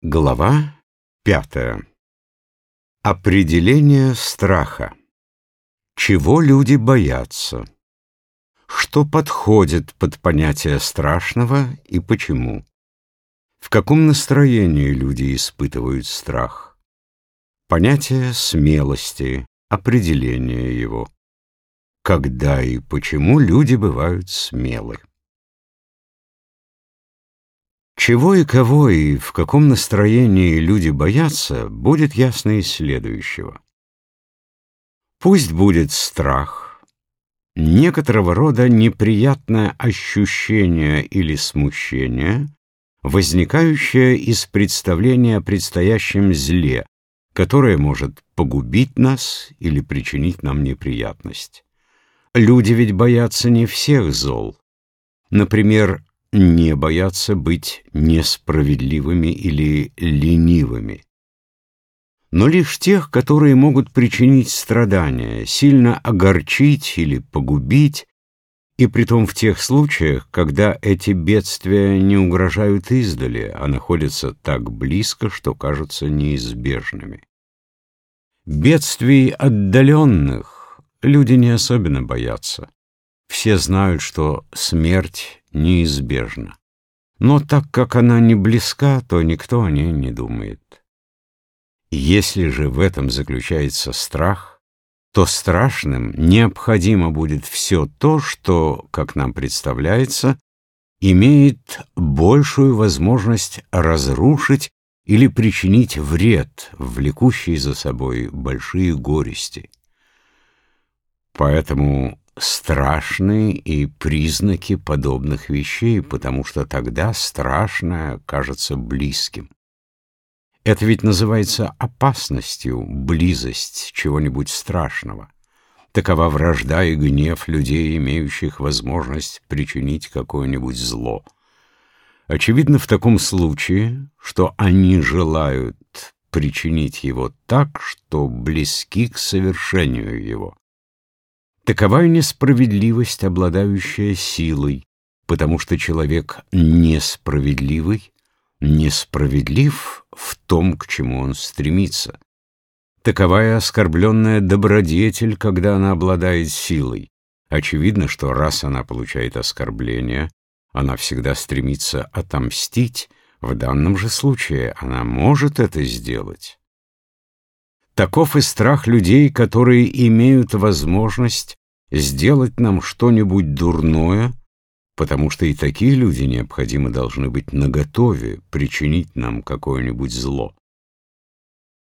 Глава пятая. Определение страха. Чего люди боятся? Что подходит под понятие страшного и почему? В каком настроении люди испытывают страх? Понятие смелости, определение его. Когда и почему люди бывают смелы? Чего и кого и в каком настроении люди боятся, будет ясно из следующего. Пусть будет страх, некоторого рода неприятное ощущение или смущение, возникающее из представления о предстоящем зле, которое может погубить нас или причинить нам неприятность. Люди ведь боятся не всех зол. Например, не боятся быть несправедливыми или ленивыми, но лишь тех, которые могут причинить страдания, сильно огорчить или погубить, и притом в тех случаях, когда эти бедствия не угрожают издали, а находятся так близко, что кажутся неизбежными. Бедствий отдаленных люди не особенно боятся. Все знают, что смерть неизбежна. Но так как она не близка, то никто о ней не думает. Если же в этом заключается страх, то страшным необходимо будет все то, что, как нам представляется, имеет большую возможность разрушить или причинить вред, влекущий за собой большие горести. Поэтому страшные и признаки подобных вещей, потому что тогда страшное кажется близким. Это ведь называется опасностью, близость чего-нибудь страшного. Такова вражда и гнев людей, имеющих возможность причинить какое-нибудь зло. Очевидно в таком случае, что они желают причинить его так, что близки к совершению его. Такова несправедливость, обладающая силой, потому что человек несправедливый, несправедлив в том, к чему он стремится. Такова и оскорбленная добродетель, когда она обладает силой. Очевидно, что раз она получает оскорбление, она всегда стремится отомстить, в данном же случае она может это сделать. Таков и страх людей, которые имеют возможность сделать нам что-нибудь дурное, потому что и такие люди необходимо должны быть наготове причинить нам какое-нибудь зло.